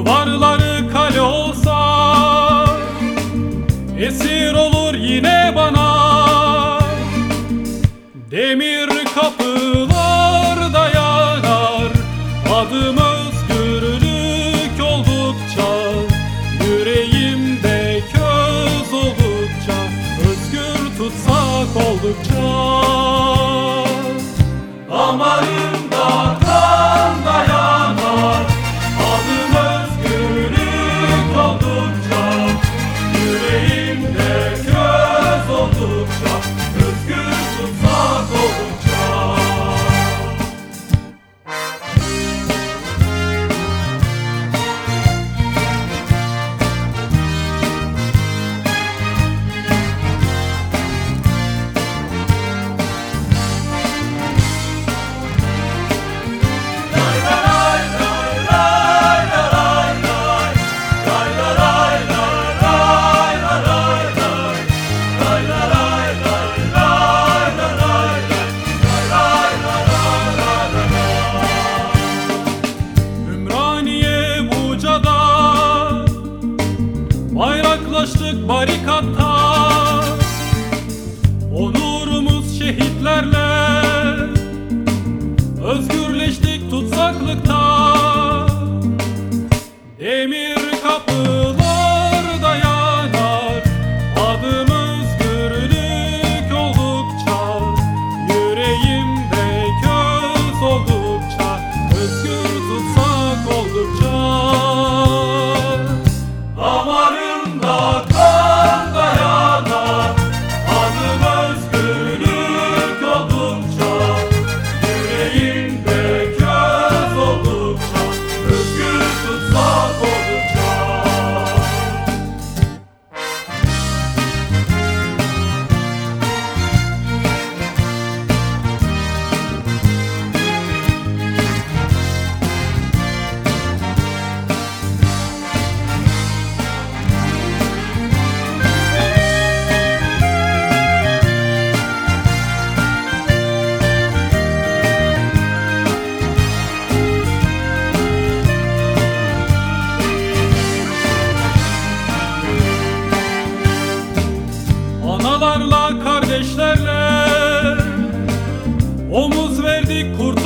Duvarları kale olsa Esir olur yine bana. Demir kapılar dayanar Adım özgürlük oldukça Yüreğimde köz oldukça Özgür tutsak oldukça. Bayraklaştık barikatta Onurumuz şehitlerle. Özgürleştik tutsaklıkta. Demir kapılar Analarla kardeşlerle. Omuz verdik kurtuluşa